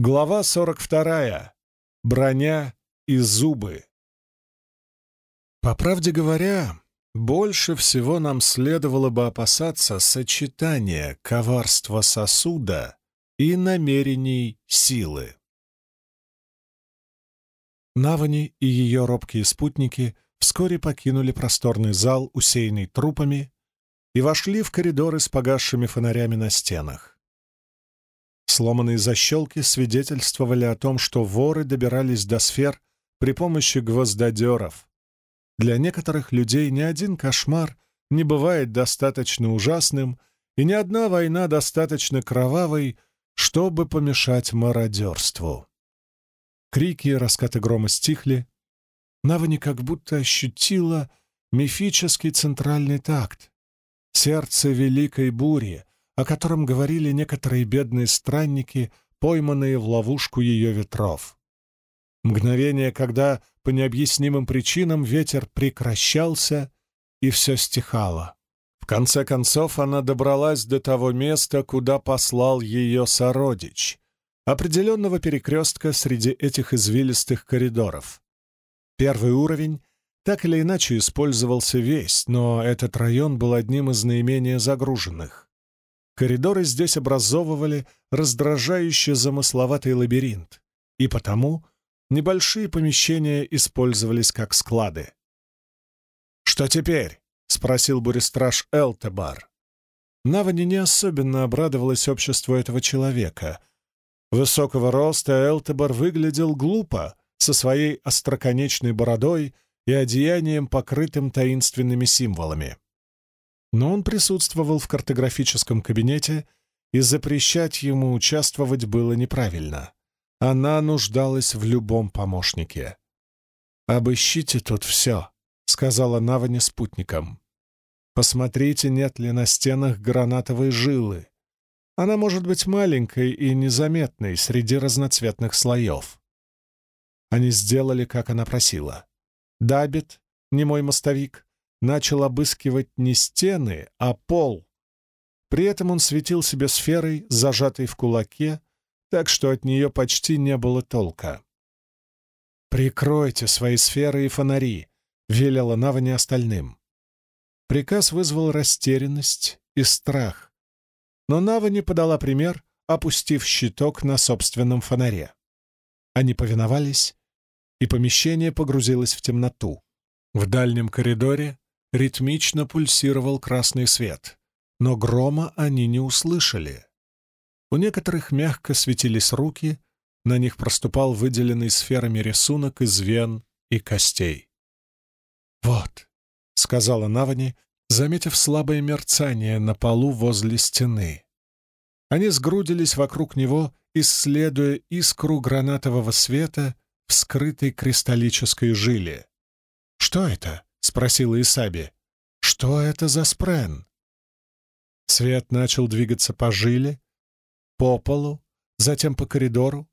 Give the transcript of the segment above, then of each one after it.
Глава 42. Броня и зубы. По правде говоря, больше всего нам следовало бы опасаться сочетания коварства сосуда и намерений силы. Навани и ее робкие спутники вскоре покинули просторный зал, усеянный трупами, и вошли в коридоры с погасшими фонарями на стенах. Сломанные защелки свидетельствовали о том, что воры добирались до сфер при помощи гвоздодеров. Для некоторых людей ни один кошмар не бывает достаточно ужасным, и ни одна война достаточно кровавой, чтобы помешать мародерству. Крики и раскаты грома стихли. Навани как будто ощутила мифический центральный такт, сердце великой бури, о котором говорили некоторые бедные странники, пойманные в ловушку ее ветров. Мгновение, когда по необъяснимым причинам ветер прекращался, и все стихало. В конце концов она добралась до того места, куда послал ее сородич, определенного перекрестка среди этих извилистых коридоров. Первый уровень так или иначе использовался весь, но этот район был одним из наименее загруженных. Коридоры здесь образовывали раздражающе замысловатый лабиринт, и потому небольшие помещения использовались как склады. «Что теперь?» — спросил бурестраж Элтебар. Навани не особенно обрадовалась обществу этого человека. Высокого роста Элтебар выглядел глупо, со своей остроконечной бородой и одеянием, покрытым таинственными символами но он присутствовал в картографическом кабинете, и запрещать ему участвовать было неправильно. Она нуждалась в любом помощнике. «Обыщите тут все», — сказала Навани спутникам. «Посмотрите, нет ли на стенах гранатовой жилы. Она может быть маленькой и незаметной среди разноцветных слоев». Они сделали, как она просила. Дабит, немой мостовик, начал обыскивать не стены, а пол. При этом он светил себе сферой, зажатой в кулаке, так что от нее почти не было толка. «Прикройте свои сферы и фонари», — велела Навани остальным. Приказ вызвал растерянность и страх. Но Навани подала пример, опустив щиток на собственном фонаре. Они повиновались, и помещение погрузилось в темноту. В дальнем коридоре ритмично пульсировал красный свет, но грома они не услышали. У некоторых мягко светились руки, на них проступал выделенный сферами рисунок из вен и костей. «Вот», — сказала Навани, заметив слабое мерцание на полу возле стены. Они сгрудились вокруг него, исследуя искру гранатового света в скрытой кристаллической жиле. «Что это?» — спросила Исаби. «Что это за спрен?» Свет начал двигаться по жиле, по полу, затем по коридору.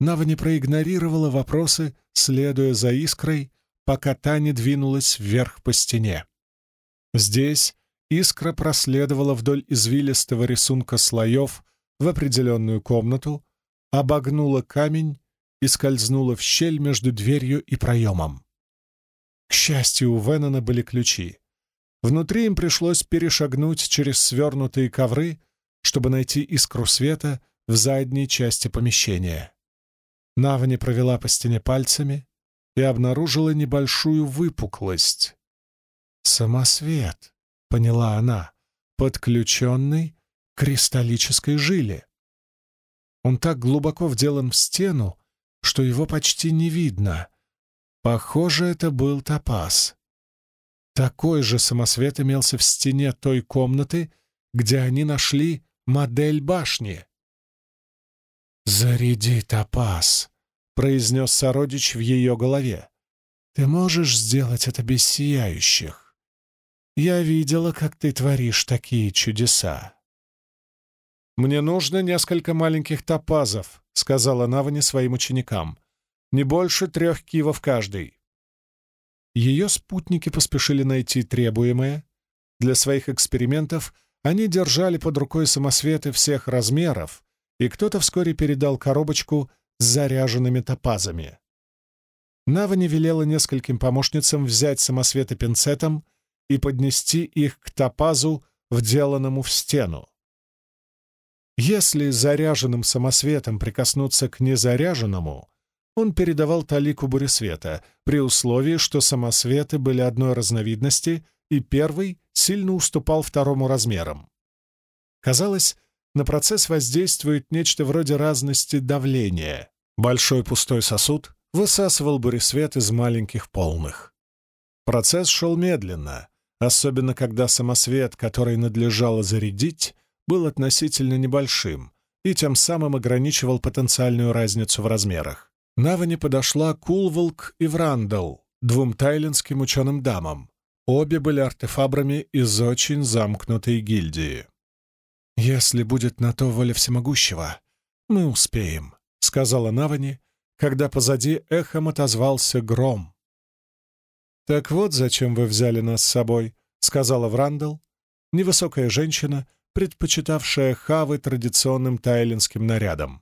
Нава не проигнорировала вопросы, следуя за искрой, пока та не двинулась вверх по стене. Здесь искра проследовала вдоль извилистого рисунка слоев в определенную комнату, обогнула камень и скользнула в щель между дверью и проемом. К счастью, у Веннона были ключи. Внутри им пришлось перешагнуть через свернутые ковры, чтобы найти искру света в задней части помещения. Навани провела по стене пальцами и обнаружила небольшую выпуклость. «Самосвет», — поняла она, подключенный к кристаллической жиле. Он так глубоко вделан в стену, что его почти не видно, Похоже, это был топаз. Такой же самосвет имелся в стене той комнаты, где они нашли модель башни. «Заряди топаз», — произнес сородич в ее голове. «Ты можешь сделать это без сияющих. Я видела, как ты творишь такие чудеса». «Мне нужно несколько маленьких топазов», — сказала Навани своим ученикам не больше трех кивов каждый. Ее спутники поспешили найти требуемое. Для своих экспериментов они держали под рукой самосветы всех размеров и кто-то вскоре передал коробочку с заряженными топазами. Навани велела нескольким помощницам взять самосветы пинцетом и поднести их к топазу, вделанному в стену. Если заряженным самосветом прикоснуться к незаряженному, он передавал талику буресвета, при условии, что самосветы были одной разновидности, и первый сильно уступал второму размерам. Казалось, на процесс воздействует нечто вроде разности давления. Большой пустой сосуд высасывал буресвет из маленьких полных. Процесс шел медленно, особенно когда самосвет, который надлежало зарядить, был относительно небольшим и тем самым ограничивал потенциальную разницу в размерах. Навани подошла Кулволк и Врандал, двум тайлинским ученым дамам. Обе были артефабрами из очень замкнутой гильдии. «Если будет на то воля всемогущего, мы успеем», — сказала Навани, когда позади эхом отозвался гром. «Так вот, зачем вы взяли нас с собой», — сказала Врандал, невысокая женщина, предпочитавшая хавы традиционным тайлинским нарядам.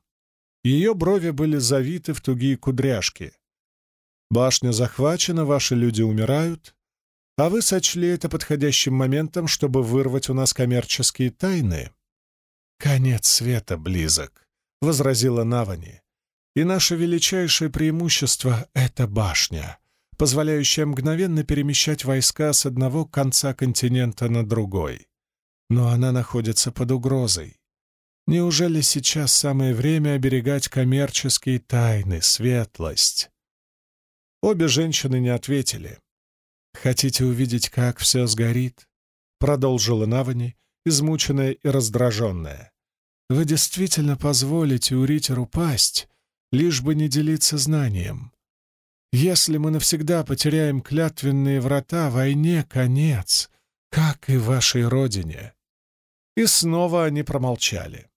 Ее брови были завиты в тугие кудряшки. «Башня захвачена, ваши люди умирают, а вы сочли это подходящим моментом, чтобы вырвать у нас коммерческие тайны?» «Конец света близок», — возразила Навани. «И наше величайшее преимущество — это башня, позволяющая мгновенно перемещать войска с одного конца континента на другой но она находится под угрозой. Неужели сейчас самое время оберегать коммерческие тайны, светлость? Обе женщины не ответили. «Хотите увидеть, как все сгорит?» — продолжила Навани, измученная и раздраженная. «Вы действительно позволите Уритер упасть, лишь бы не делиться знанием. Если мы навсегда потеряем клятвенные врата, войне конец, как и вашей родине». И снова они промолчали.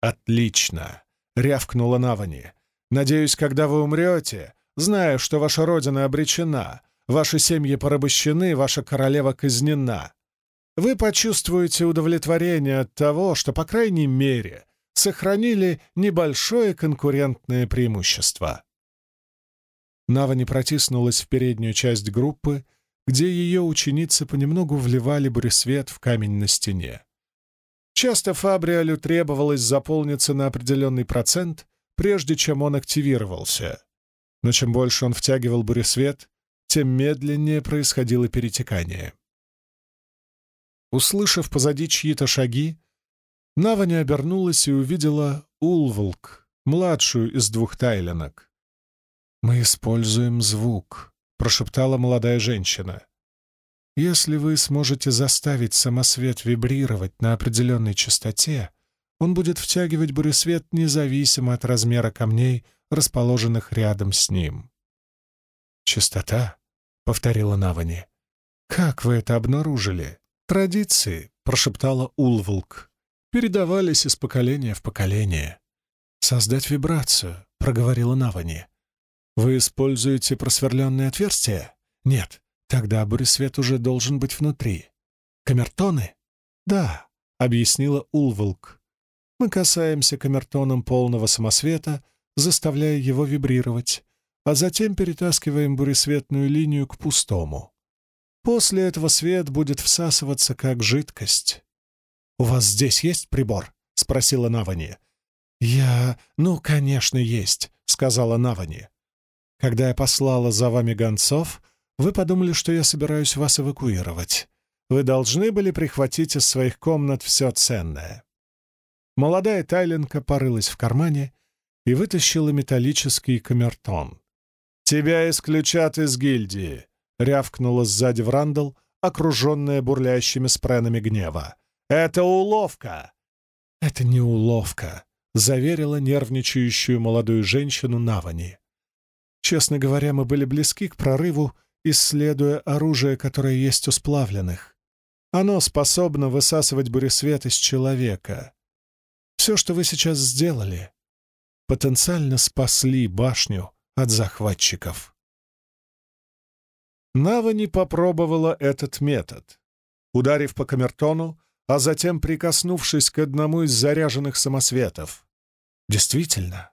«Отлично!» — рявкнула Навани. «Надеюсь, когда вы умрете, зная, что ваша родина обречена, ваши семьи порабощены, ваша королева казнена, вы почувствуете удовлетворение от того, что, по крайней мере, сохранили небольшое конкурентное преимущество». Навани протиснулась в переднюю часть группы, где ее ученицы понемногу вливали буресвет в камень на стене. Часто Фабриалю требовалось заполниться на определенный процент, прежде чем он активировался. Но чем больше он втягивал буресвет, тем медленнее происходило перетекание. Услышав позади чьи-то шаги, Навани обернулась и увидела Улволк, младшую из двух тайленок. «Мы используем звук», — прошептала молодая женщина. Если вы сможете заставить самосвет вибрировать на определенной частоте, он будет втягивать буресвет независимо от размера камней, расположенных рядом с ним. «Частота?» — повторила Навани. «Как вы это обнаружили?» «Традиции», — прошептала Улвулк. «Передавались из поколения в поколение». «Создать вибрацию», — проговорила Навани. «Вы используете просверленные отверстия?» «Нет, Тогда буресвет уже должен быть внутри. Камертоны? Да, объяснила Улволк. Мы касаемся камертоном полного самосвета, заставляя его вибрировать, а затем перетаскиваем буресветную линию к пустому. После этого свет будет всасываться как жидкость. «У вас здесь есть прибор?» — спросила Навани. «Я... Ну, конечно, есть», — сказала Навани. «Когда я послала за вами гонцов, вы подумали, что я собираюсь вас эвакуировать. Вы должны были прихватить из своих комнат все ценное». Молодая Тайленка порылась в кармане и вытащила металлический камертон. «Тебя исключат из гильдии», — рявкнула сзади Врандл, окруженная бурлящими спренами гнева. «Это уловка!» «Это не уловка», — заверила нервничающую молодую женщину Навани. «Честно говоря, мы были близки к прорыву исследуя оружие, которое есть у сплавленных. Оно способно высасывать буресвет из человека. Все, что вы сейчас сделали, потенциально спасли башню от захватчиков. Навани попробовала этот метод. Ударив по камертону, а затем прикоснувшись к одному из заряженных самосветов, Действительно,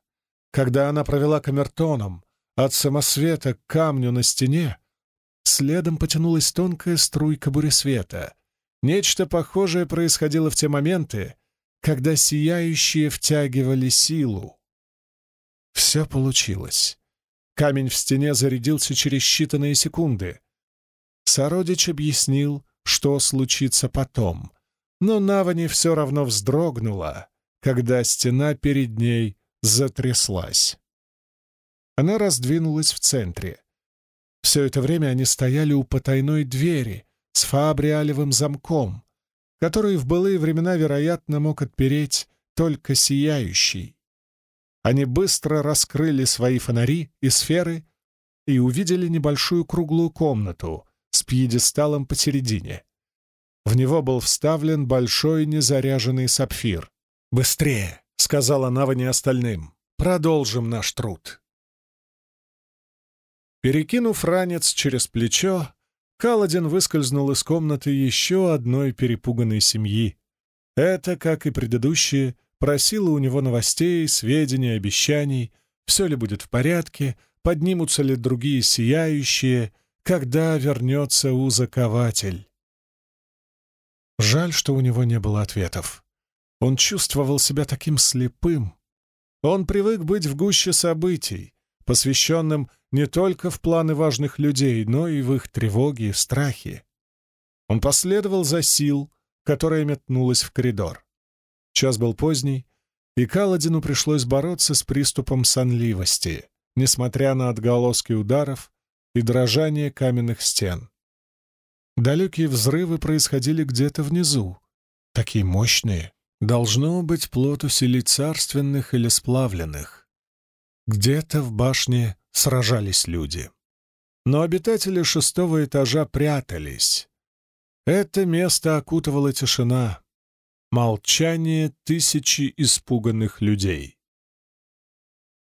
когда она провела камертоном от самосвета к камню на стене, следом потянулась тонкая струйка буресвета. Нечто похожее происходило в те моменты, когда сияющие втягивали силу. Все получилось. Камень в стене зарядился через считанные секунды. Сородич объяснил, что случится потом, но Навани все равно вздрогнула, когда стена перед ней затряслась. Она раздвинулась в центре. Все это время они стояли у потайной двери с фабриалевым замком, который в былые времена, вероятно, мог отпереть только сияющий. Они быстро раскрыли свои фонари и сферы и увидели небольшую круглую комнату с пьедесталом посередине. В него был вставлен большой незаряженный сапфир. «Быстрее!» — сказала Навани остальным. «Продолжим наш труд». Перекинув ранец через плечо, Каладин выскользнул из комнаты еще одной перепуганной семьи. Это, как и предыдущие, просила у него новостей, сведений, обещаний, все ли будет в порядке, поднимутся ли другие сияющие, когда вернется узакователь. Жаль, что у него не было ответов. Он чувствовал себя таким слепым. Он привык быть в гуще событий, посвященным не только в планы важных людей, но и в их тревоги и страхи. Он последовал за сил, которая метнулась в коридор. Час был поздний, и Каладину пришлось бороться с приступом сонливости, несмотря на отголоски ударов и дрожание каменных стен. Далекие взрывы происходили где-то внизу, такие мощные. Должно быть плод усилий царственных или сплавленных. Где-то в башне сражались люди. Но обитатели шестого этажа прятались. Это место окутывала тишина, Молчание тысячи испуганных людей.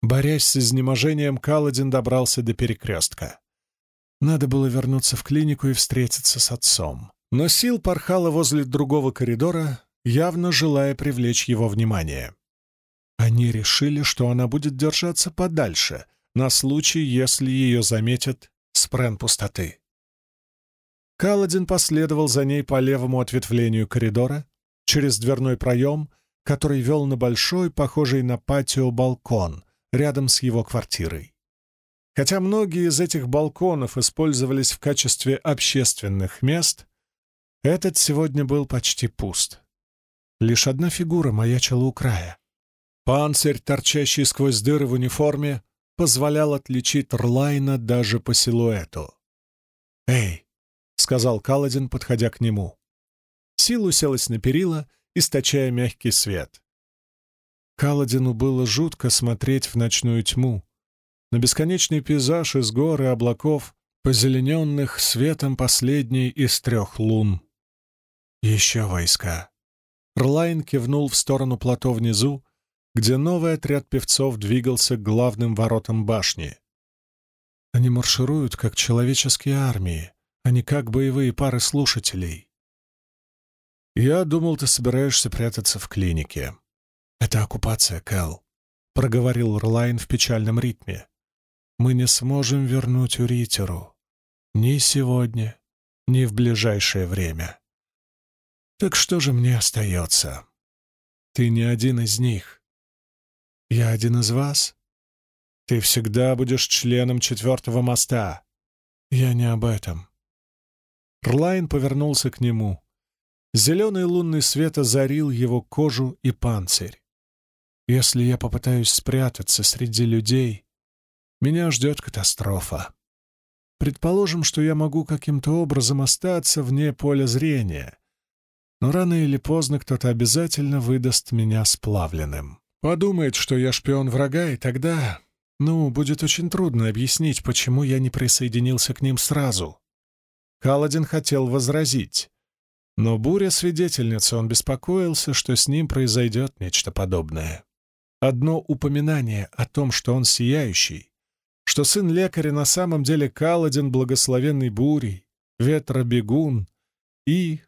Борясь с изнеможением, Каладин добрался до перекрестка. Надо было вернуться в клинику и встретиться с отцом. Но Сил порхала возле другого коридора, явно желая привлечь его внимание. Они решили, что она будет держаться подальше, на случай, если ее заметят спрен пустоты. Каладин последовал за ней по левому ответвлению коридора, через дверной проем, который вел на большой, похожий на патио, балкон рядом с его квартирой. Хотя многие из этих балконов использовались в качестве общественных мест, этот сегодня был почти пуст. Лишь одна фигура маячила у края. Панцирь, торчащий сквозь дыры в униформе, позволял отличить Рлайна даже по силуэту. «Эй!» — сказал Каладин, подходя к нему. Сил уселась на перила, источая мягкий свет. Каладину было жутко смотреть в ночную тьму, на бесконечный пейзаж из гор и облаков, позелененных светом последней из трех лун. Еще войска. Рлайн кивнул в сторону плато внизу, где новый отряд певцов двигался к главным воротам башни. Они маршируют, как человеческие армии, а не как боевые пары слушателей. «Я думал, ты собираешься прятаться в клинике». «Это оккупация, Кэл», — проговорил Рлайн в печальном ритме. «Мы не сможем вернуть Уритеру. Ни сегодня, ни в ближайшее время. Так что же мне остается? Ты не один из них. Я один из вас. Ты всегда будешь членом четвертого моста. Я не об этом». Рлайн повернулся к нему. Зеленый лунный свет озарил его кожу и панцирь. Если я попытаюсь спрятаться среди людей, меня ждет катастрофа. Предположим, что я могу каким-то образом остаться вне поля зрения, но рано или поздно кто-то обязательно выдаст меня сплавленным. Подумает, что я шпион врага, и тогда, ну, будет очень трудно объяснить, почему я не присоединился к ним сразу. Каладин хотел возразить, но буря-свидетельница, он беспокоился, что с ним произойдет нечто подобное. Одно упоминание о том, что он сияющий, что сын лекаря на самом деле Каладин благословенный бурей, ветробегун и...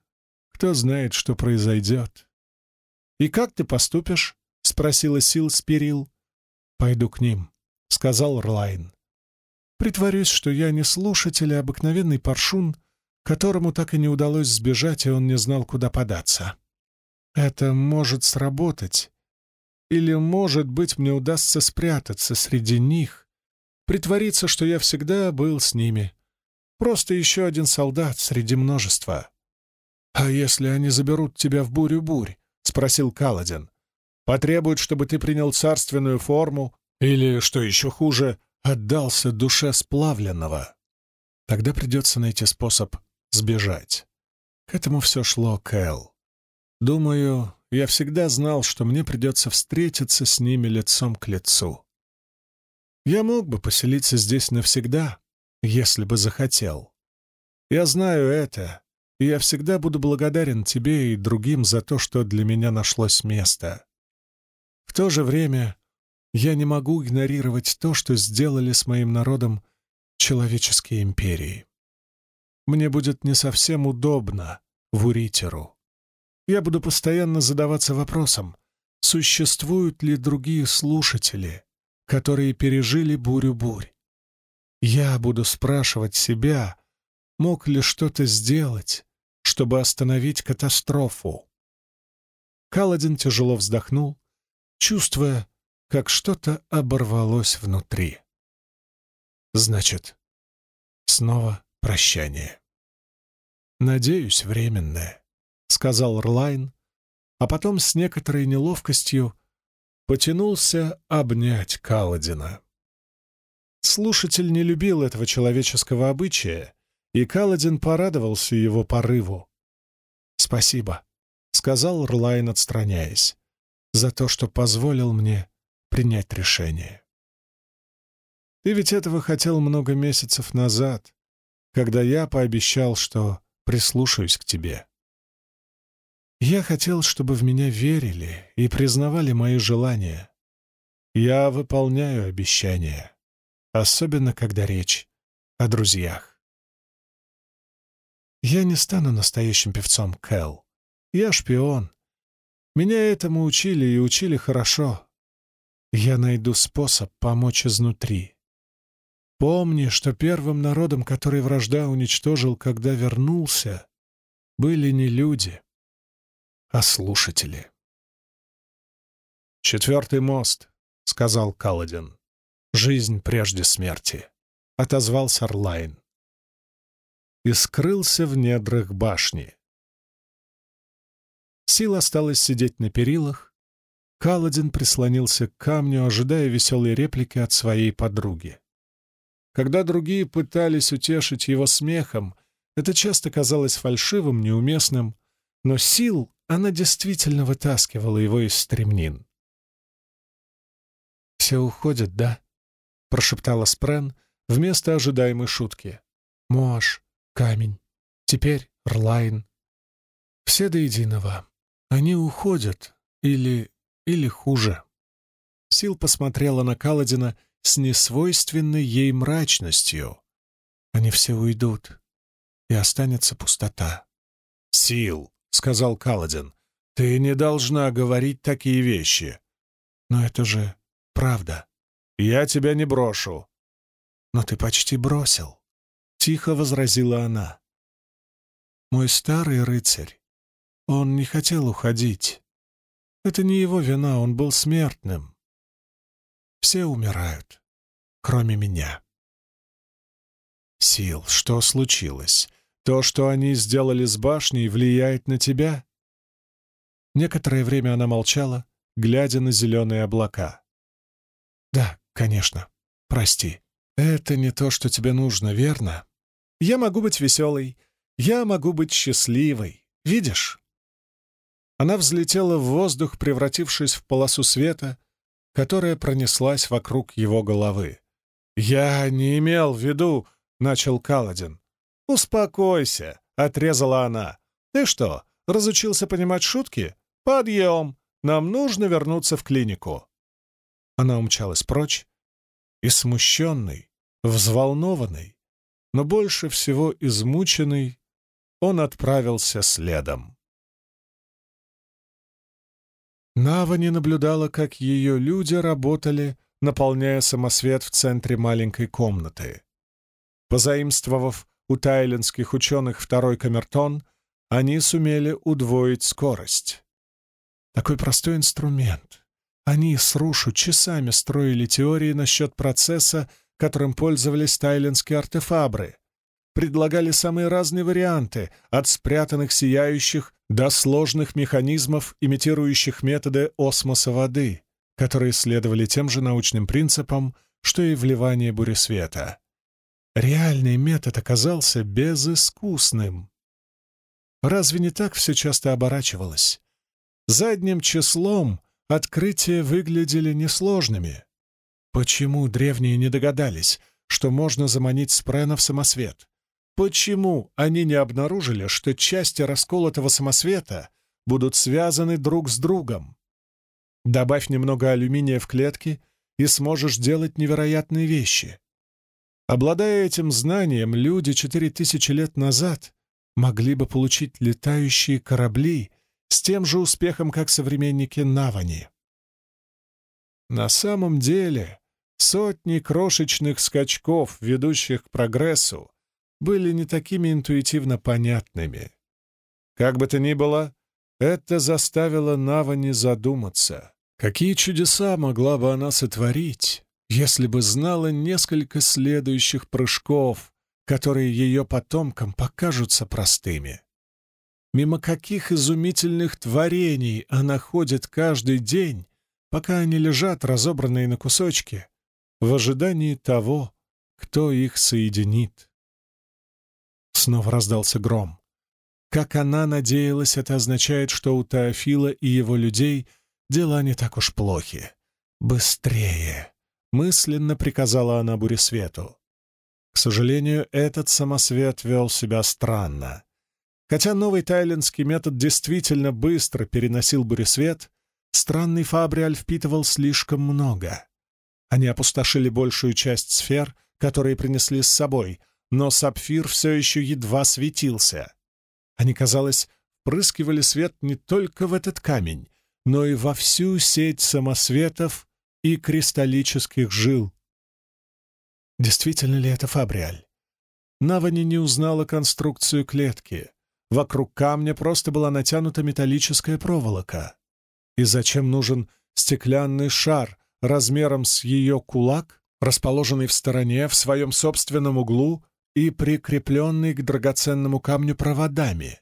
кто знает, что произойдет. «И как ты поступишь?» — спросила Сил Спирил. «Пойду к ним», — сказал Рлайн. «Притворюсь, что я не слушатель, а обыкновенный паршун, которому так и не удалось сбежать, и он не знал, куда податься. Это может сработать. Или, может быть, мне удастся спрятаться среди них, притвориться, что я всегда был с ними. Просто еще один солдат среди множества. «А если они заберут тебя в бурю-бурь?» — спросил Каладин. «Потребуют, чтобы ты принял царственную форму или, что еще хуже, отдался душе сплавленного. Тогда придется найти способ сбежать. К этому все шло Кэл. Думаю, я всегда знал, что мне придется встретиться с ними лицом к лицу. Я мог бы поселиться здесь навсегда, если бы захотел. Я знаю это, и я всегда буду благодарен тебе и другим за то, что для меня нашлось место. В то же время я не могу игнорировать то, что сделали с моим народом человеческие империи. Мне будет не совсем удобно в Уритеру. Я буду постоянно задаваться вопросом, существуют ли другие слушатели, которые пережили бурю-бурь. Я буду спрашивать себя, мог ли что-то сделать, чтобы остановить катастрофу. Каладин тяжело вздохнул, чувствуя, как что-то оборвалось внутри. Значит, снова прощание. «Надеюсь, временное», — сказал Рлайн, а потом с некоторой неловкостью потянулся обнять Каладина. Слушатель не любил этого человеческого обычая, и Каладин порадовался его порыву. «Спасибо», — сказал Рлайн, отстраняясь, — «за то, что позволил мне принять решение. Ты ведь этого хотел много месяцев назад, когда я пообещал, что прислушаюсь к тебе. Я хотел, чтобы в меня верили и признавали мои желания. Я выполняю обещания, особенно когда речь о друзьях. Я не стану настоящим певцом, Кэл. Я шпион. Меня этому учили и учили хорошо. Я найду способ помочь изнутри. Помни, что первым народом, который вражда уничтожил, когда вернулся, были не люди, а слушатели. «Четвертый мост», — сказал Каладин. «Жизнь прежде смерти», — отозвался Орлайн. И скрылся в недрах башни. Сила осталась сидеть на перилах, Каладин прислонился к камню, ожидая веселой реплики от своей подруги. Когда другие пытались утешить его смехом, это часто казалось фальшивым, неуместным, но сил она действительно вытаскивала его из стремнин. «Все уходят, да?» — прошептала Спрен вместо ожидаемой шутки. «Мош, камень, теперь Рлайн. Все до единого. Они уходят, или или хуже. Сил посмотрела на Каладина с несвойственной ей мрачностью. Они все уйдут, и останется пустота. «Сил», — сказал Каладин, — «ты не должна говорить такие вещи». «Но это же правда». «Я тебя не брошу». «Но ты почти бросил», — тихо возразила она. «Мой старый рыцарь, он не хотел уходить. Это не его вина, он был смертным. Все умирают, кроме меня. Сил, что случилось? То, что они сделали с башней, влияет на тебя? Некоторое время она молчала, глядя на зеленые облака. «Да, конечно. Прости. Это не то, что тебе нужно, верно? Я могу быть веселой. Я могу быть счастливой. Видишь?» Она взлетела в воздух, превратившись в полосу света, которая пронеслась вокруг его головы. «Я не имел в виду...» — начал Каладин. «Успокойся», — отрезала она. «Ты что, разучился понимать шутки? Подъем! Нам нужно вернуться в клинику». Она умчалась прочь, и смущенный, взволнованный, но больше всего измученный, он отправился следом. Нава не наблюдала, как ее люди работали, наполняя самосвет в центре маленькой комнаты. Позаимствовав у тайлендских ученых второй камертон, они сумели удвоить скорость. Такой простой инструмент. Они с Рушу часами строили теории насчет процесса, которым пользовались тайлендские артефабры. Предлагали самые разные варианты, от спрятанных сияющих до сложных механизмов, имитирующих методы осмоса воды, которые следовали тем же научным принципам, что и вливание буресвета. Реальный метод оказался безыскусным. Разве не так все часто оборачивалось? Задним числом открытия выглядели несложными. Почему древние не догадались, что можно заманить Спрена в самосвет? Почему они не обнаружили, что части расколотого самосвета будут связаны друг с другом? Добавь немного алюминия в клетки, и сможешь делать невероятные вещи. Обладая этим знанием, люди четыре тысячи лет назад могли бы получить летающие корабли с тем же успехом, как современники Навани. На самом деле, сотни крошечных скачков, ведущих к прогрессу, были не такими интуитивно понятными. Как бы то ни было, это заставило Навани задуматься, какие чудеса могла бы она сотворить, если бы знала несколько следующих прыжков, которые ее потомкам покажутся простыми. Мимо каких изумительных творений она ходит каждый день, пока они лежат, разобранные на кусочки, в ожидании того, кто их соединит. Снова раздался гром. Как она надеялась, это означает, что у Теофила и его людей дела не так уж плохи. «Быстрее!» Мысленно приказала она Буресвету. К сожалению, этот самосвет вел себя странно. Хотя новый тайлендский метод действительно быстро переносил буресвет, странный Фабриаль впитывал слишком много. Они опустошили большую часть сфер, которые принесли с собой, но сапфир все еще едва светился. Они, казалось, впрыскивали свет не только в этот камень, но и во всю сеть самосветов, и кристаллических жил. Действительно ли это Фабриаль? Навани не узнала конструкцию клетки. Вокруг камня просто была натянута металлическая проволока. И зачем нужен стеклянный шар размером с ее кулак, расположенный в стороне, в своем собственном углу и прикрепленный к драгоценному камню проводами?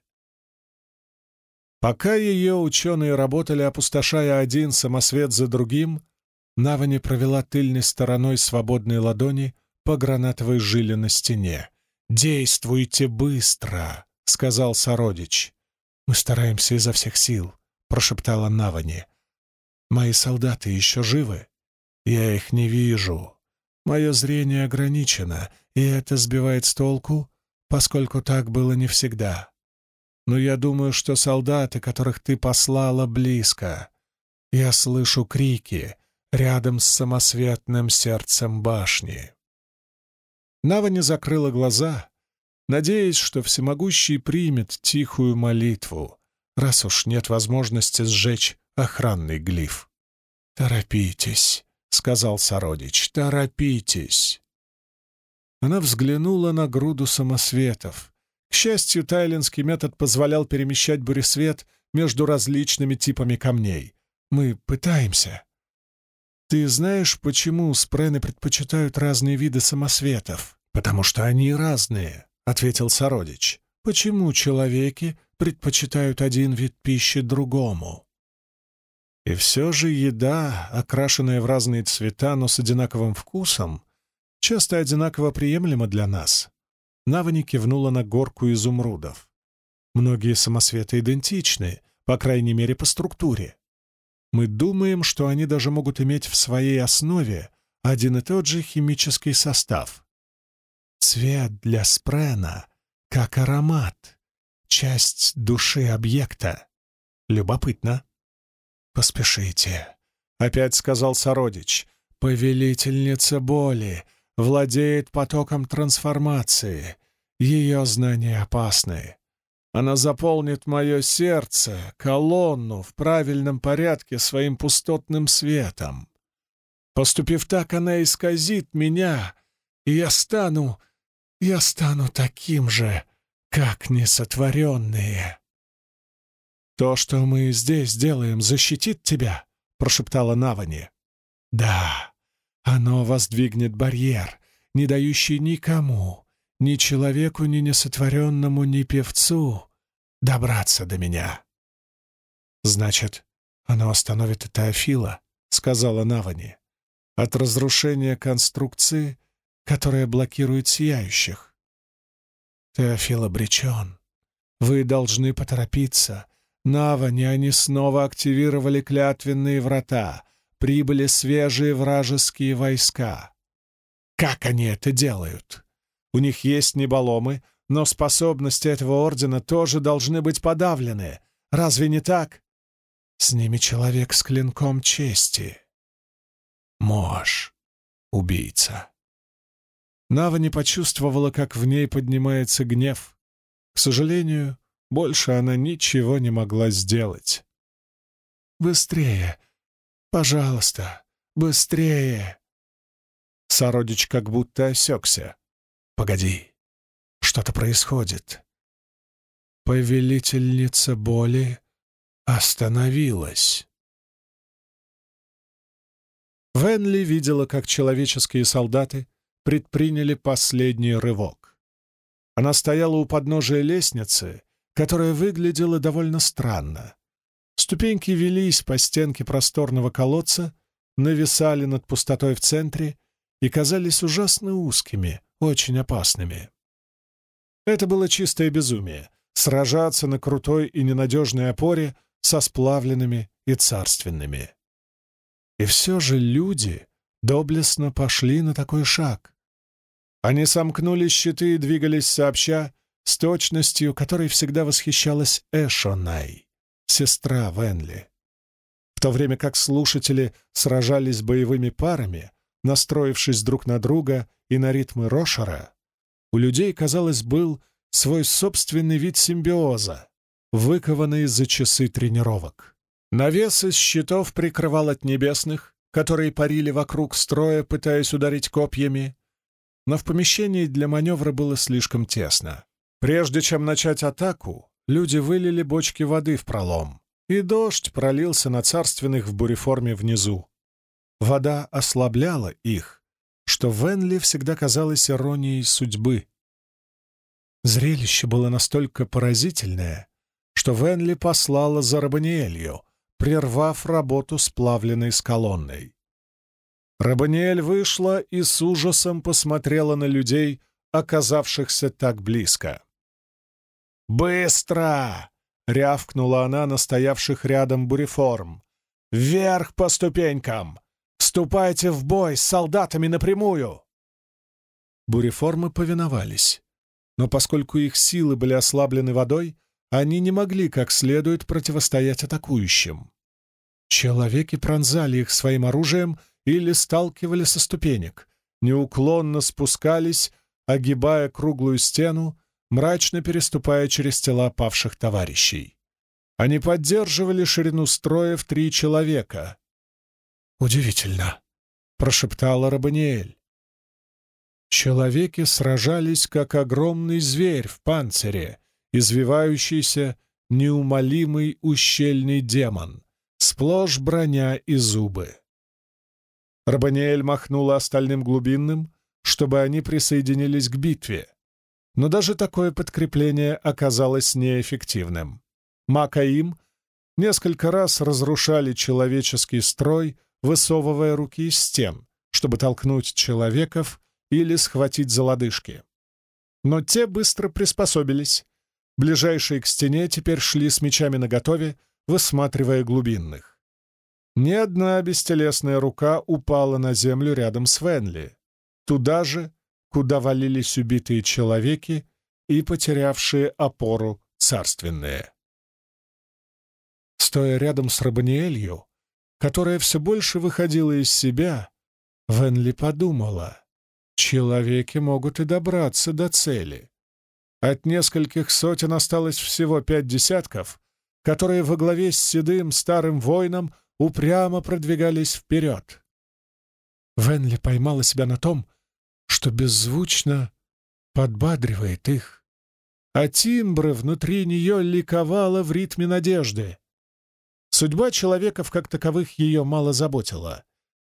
Пока ее ученые работали, опустошая один самосвет за другим, Навани провела тыльной стороной свободной ладони по гранатовой жиле на стене. «Действуйте быстро!» — сказал сородич. «Мы стараемся изо всех сил», — прошептала Навани. «Мои солдаты еще живы? Я их не вижу. Мое зрение ограничено, и это сбивает с толку, поскольку так было не всегда. Но я думаю, что солдаты, которых ты послала, близко. Я слышу крики, рядом с самосветным сердцем башни. Нава не закрыла глаза, надеясь, что всемогущий примет тихую молитву, раз уж нет возможности сжечь охранный глиф. «Торопитесь», — сказал сородич, — «торопитесь». Она взглянула на груду самосветов. К счастью, тайлинский метод позволял перемещать буресвет между различными типами камней. Мы пытаемся. «Ты знаешь, почему спрены предпочитают разные виды самосветов?» «Потому что они разные», — ответил сородич. «Почему человеки предпочитают один вид пищи другому?» И все же еда, окрашенная в разные цвета, но с одинаковым вкусом, часто одинаково приемлема для нас. Навани кивнула на горку изумрудов. Многие самосветы идентичны, по крайней мере, по структуре. Мы думаем, что они даже могут иметь в своей основе один и тот же химический состав. Цвет для спрена как аромат, часть души объекта. Любопытно. «Поспешите», — опять сказал сородич. «Повелительница боли владеет потоком трансформации. Ее знания опасны. Она заполнит мое сердце, колонну, в правильном порядке своим пустотным светом. Поступив так, она исказит меня, и я стану... я стану таким же, как несотворенные. «То, что мы здесь делаем, защитит тебя», — прошептала Навани. «Да, оно воздвигнет барьер, не дающий никому, ни человеку, ни несотворенному, ни певцу добраться до меня». «Значит, оно остановит Теофила», — сказала Навани, «от разрушения конструкции, которая блокирует сияющих. Теофил обречен. Вы должны поторопиться. Навани они снова активировали клятвенные врата. Прибыли свежие вражеские войска. Как они это делают? У них есть неболомы, но способности этого ордена тоже должны быть подавлены. Разве не так? С ними человек с клинком чести. Мож, убийца. Нава не почувствовала, как в ней поднимается гнев. К сожалению, больше она ничего не могла сделать. «Быстрее! Пожалуйста, быстрее!» Сородич как будто осекся. «Погоди, что-то происходит». Повелительница боли остановилась. Венли видела, как человеческие солдаты предприняли последний рывок. Она стояла у подножия лестницы, которая выглядела довольно странно. Ступеньки велись по стенке просторного колодца, нависали над пустотой в центре и казались ужасно узкими, очень опасными. Это было чистое безумие — сражаться на крутой и ненадежной опоре со сплавленными и царственными. И все же люди доблестно пошли на такой шаг. Они сомкнули щиты и двигались сообща с точностью, которой всегда восхищалась Эшонай, сестра Венли. В то время как слушатели сражались боевыми парами, настроившись друг на друга и на ритмы Рошера, у людей, казалось, был свой собственный вид симбиоза, выкованный за часы тренировок. Навес из щитов прикрывал от небесных, которые парили вокруг строя, пытаясь ударить копьями, но в помещении для маневра было слишком тесно. Прежде чем начать атаку, люди вылили бочки воды в пролом, и дождь пролился на царственных в буреформе внизу. Вода ослабляла их, что Венли всегда казалось иронией судьбы. Зрелище было настолько поразительное, что Венли послала за Рабаниэлью, прервав работу сплавленной с колонной. Рабаниэль вышла и с ужасом посмотрела на людей, оказавшихся так близко. «Быстро!» — рявкнула она на стоявших рядом буреформ. «Вверх по ступенькам! Вступайте в бой с солдатами напрямую!» Буреформы повиновались, но поскольку их силы были ослаблены водой, они не могли как следует противостоять атакующим. Человеки пронзали их своим оружием или сталкивали со ступенек, неуклонно спускались, огибая круглую стену, мрачно переступая через тела павших товарищей. Они поддерживали ширину строя в три человека. «Удивительно», — прошептала Рабаниэль. Человеки сражались, как огромный зверь в панцире, извивающийся неумолимый ущельный демон, сплошь броня и зубы. Рабаниэль махнула остальным глубинным, чтобы они присоединились к битве. Но даже такое подкрепление оказалось неэффективным. Макаим несколько раз разрушали человеческий строй, высовывая руки из стен, чтобы толкнуть человеков или схватить за лодыжки. Но те быстро приспособились. Ближайшие к стене теперь шли с мечами наготове, высматривая глубинных. Ни одна бестелесная рука упала на землю рядом с Венли. Туда же, куда валились убитые человеки и потерявшие опору царственные. Стоя рядом с Рабаниэлью, которая все больше выходила из себя, Венли подумала, человеки могут и добраться до цели. От нескольких сотен осталось всего пять десятков, которые во главе с седым старым воином упрямо продвигались вперед. Венли поймала себя на том, что беззвучно подбадривает их, а тимбры внутри нее ликовала в ритме надежды. Судьба человеков как таковых ее мало заботила,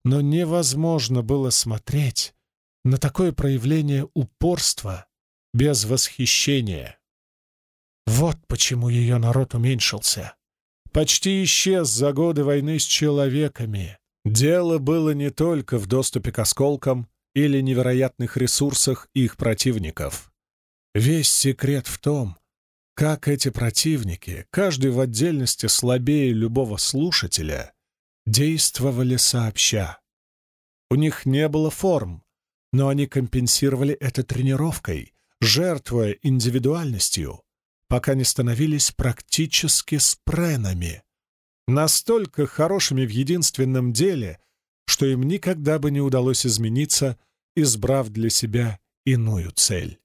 но невозможно было смотреть на такое проявление упорства без восхищения. Вот почему ее народ уменьшился. Почти исчез за годы войны с человеками. Дело было не только в доступе к осколкам или невероятных ресурсах их противников. Весь секрет в том, как эти противники, каждый в отдельности слабее любого слушателя, действовали сообща. У них не было форм, но они компенсировали это тренировкой, жертвуя индивидуальностью, пока не становились практически спренами, настолько хорошими в единственном деле, что им никогда бы не удалось измениться, избрав для себя иную цель.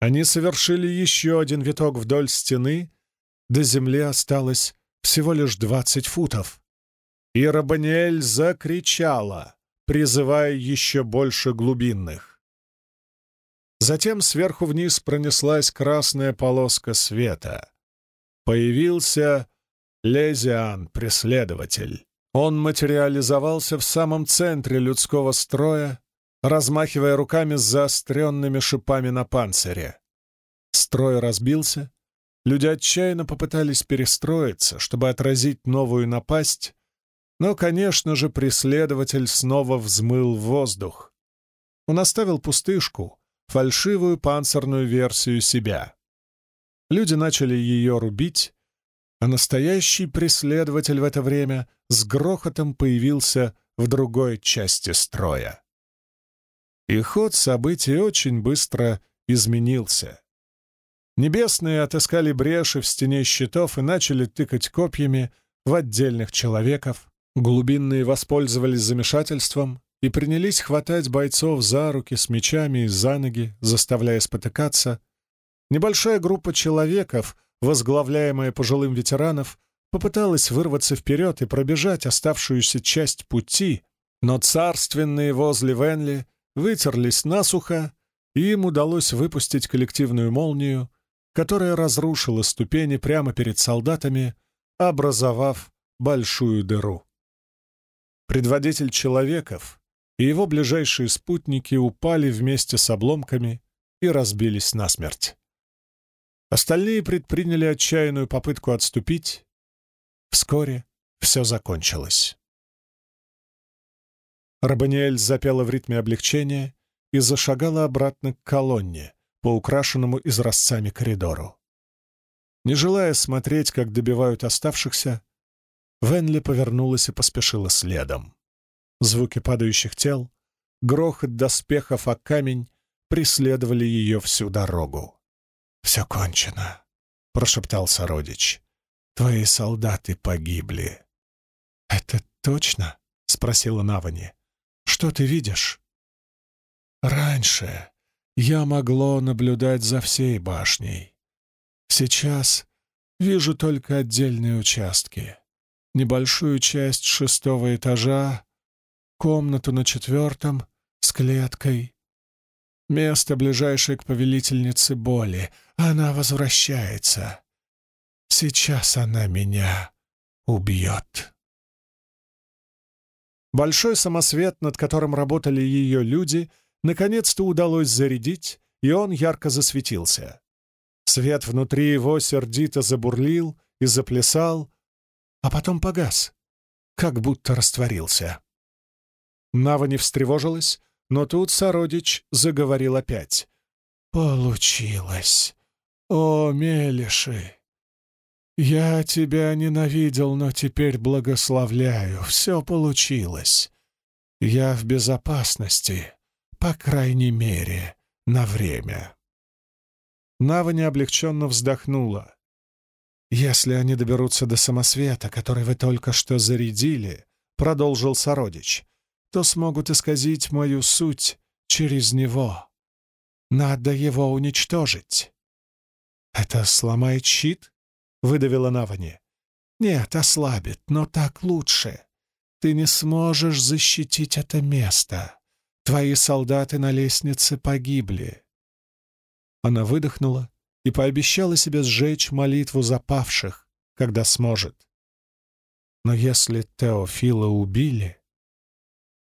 Они совершили еще один виток вдоль стены, до земли осталось всего лишь двадцать футов. И Рабаниэль закричала, призывая еще больше глубинных. Затем сверху вниз пронеслась красная полоска света. Появился Лезиан, преследователь. Он материализовался в самом центре людского строя, размахивая руками с заостренными шипами на панцире. Строй разбился, люди отчаянно попытались перестроиться, чтобы отразить новую напасть, но, конечно же, преследователь снова взмыл в воздух. Он оставил пустышку, фальшивую панцирную версию себя. Люди начали ее рубить, а настоящий преследователь в это время с грохотом появился в другой части строя. И ход событий очень быстро изменился. Небесные отыскали бреши в стене щитов и начали тыкать копьями в отдельных человеков. Глубинные воспользовались замешательством и принялись хватать бойцов за руки с мечами и за ноги, заставляя спотыкаться. Небольшая группа человеков, возглавляемая пожилым ветеранов, попыталась вырваться вперед и пробежать оставшуюся часть пути, но царственные возле Венли вытерлись насухо, и им удалось выпустить коллективную молнию, которая разрушила ступени прямо перед солдатами, образовав большую дыру. Предводитель человеков и его ближайшие спутники упали вместе с обломками и разбились насмерть. Остальные предприняли отчаянную попытку отступить. Вскоре все закончилось. Рабаниэль запела в ритме облегчения и зашагала обратно к колонне по украшенному изразцами коридору. Не желая смотреть, как добивают оставшихся, Венли повернулась и поспешила следом. Звуки падающих тел, грохот доспехов о камень преследовали ее всю дорогу. «Все кончено», — прошептал сородич. «Твои солдаты погибли». «Это точно?» — спросила Навани. «Что ты видишь?» «Раньше я могло наблюдать за всей башней. Сейчас вижу только отдельные участки. Небольшую часть шестого этажа, комнату на четвертом с клеткой. Место, ближайшее к повелительнице боли. Она возвращается. Сейчас она меня убьет. Большой самосвет, над которым работали ее люди, наконец-то удалось зарядить, и он ярко засветился. Свет внутри его сердито забурлил и заплясал, а потом погас, как будто растворился. Нава не встревожилась, но тут сородич заговорил опять. «Получилось! О, Мелиши! Я тебя ненавидел, но теперь благословляю. Все получилось. Я в безопасности, по крайней мере, на время». Нава необлегченно вздохнула. «Если они доберутся до самосвета, который вы только что зарядили», — продолжил сородич, то смогут исказить мою суть через него. Надо его уничтожить. «Это сломает щит?» — выдавила Навани. «Нет, ослабит, но так лучше. Ты не сможешь защитить это место. Твои солдаты на лестнице погибли». Она выдохнула и пообещала себе сжечь молитву запавших, когда сможет. Но если Теофила убили,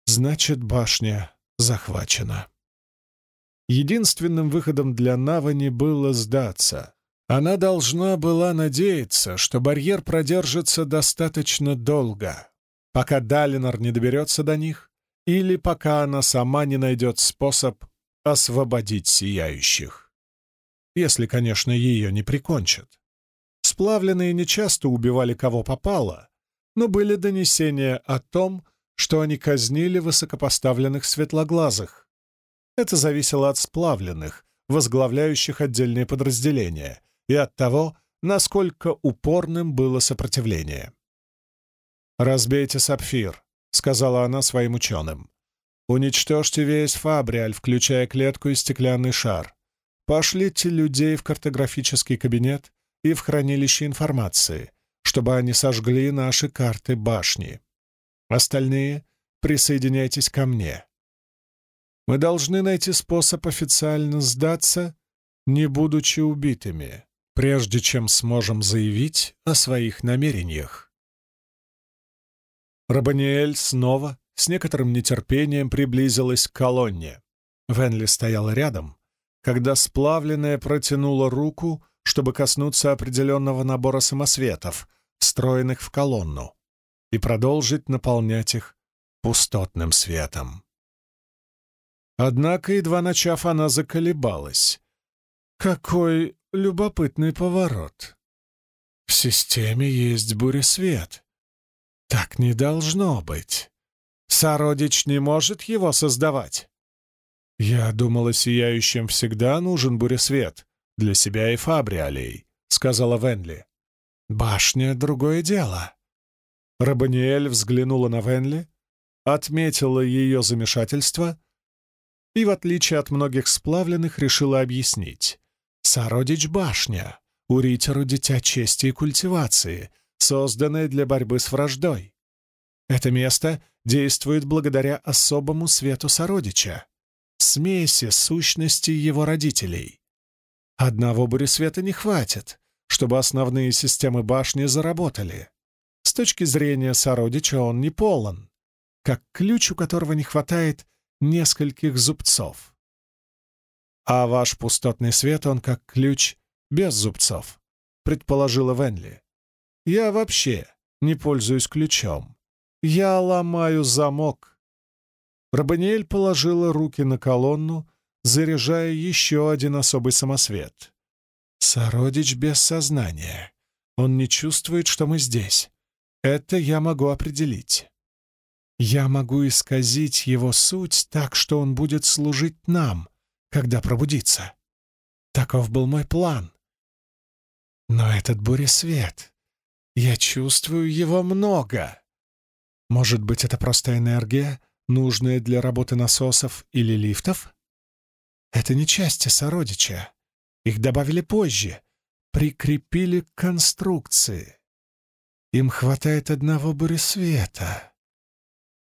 значит, башня захвачена. Единственным выходом для Навани было сдаться. Она должна была надеяться, что барьер продержится достаточно долго, пока Далинор не доберется до них, или пока она сама не найдет способ освободить сияющих. Если, конечно, ее не прикончат. Сплавленные нечасто убивали кого попало, но были донесения о том, что они казнили высокопоставленных светлоглазых. Это зависело от сплавленных, возглавляющих отдельные подразделения, и от того, насколько упорным было сопротивление. «Разбейте сапфир», — сказала она своим ученым. «Уничтожьте весь фабриаль, включая клетку и стеклянный шар. Пошлите людей в картографический кабинет и в хранилище информации, чтобы они сожгли наши карты башни. Остальные присоединяйтесь ко мне. Мы должны найти способ официально сдаться, не будучи убитыми, прежде чем сможем заявить о своих намерениях. Рабаниэль снова, с некоторым нетерпением, приблизилась к колонне. Венли стояла рядом, когда сплавленная протянула руку, чтобы коснуться определенного набора самосветов, встроенных в колонну, и продолжить наполнять их пустотным светом. Однако, едва начав, она заколебалась. Какой любопытный поворот. В системе есть буресвет. Так не должно быть. Сородич не может его создавать. Я думала, сияющим всегда нужен буресвет для себя и фабриалей, сказала Венли. Башня — другое дело. Рабаниэль взглянула на Венли, отметила ее замешательство и, в отличие от многих сплавленных, решила объяснить. «Сородич башня, Уритеру дитя чести и культивации, созданное для борьбы с враждой. Это место действует благодаря особому свету сородича, смеси сущности его родителей. Одного буресвета не хватит, чтобы основные системы башни заработали. С точки зрения сородича он не полон, как ключ, у которого не хватает нескольких зубцов. А ваш пустотный свет, он как ключ без зубцов, предположила Венли. Я вообще не пользуюсь ключом. Я ломаю замок. Рабаниэль положила руки на колонну, заряжая еще один особый самосвет. Сородич без сознания. Он не чувствует, что мы здесь. Это я могу определить. Я могу исказить его суть так, что он будет служить нам, когда пробудится. Таков был мой план. Но этот буресвет, я чувствую его много. Может быть, это просто энергия, нужная для работы насосов или лифтов? Это не части сородича. Их добавили позже, прикрепили к конструкции. Им хватает одного буресвета.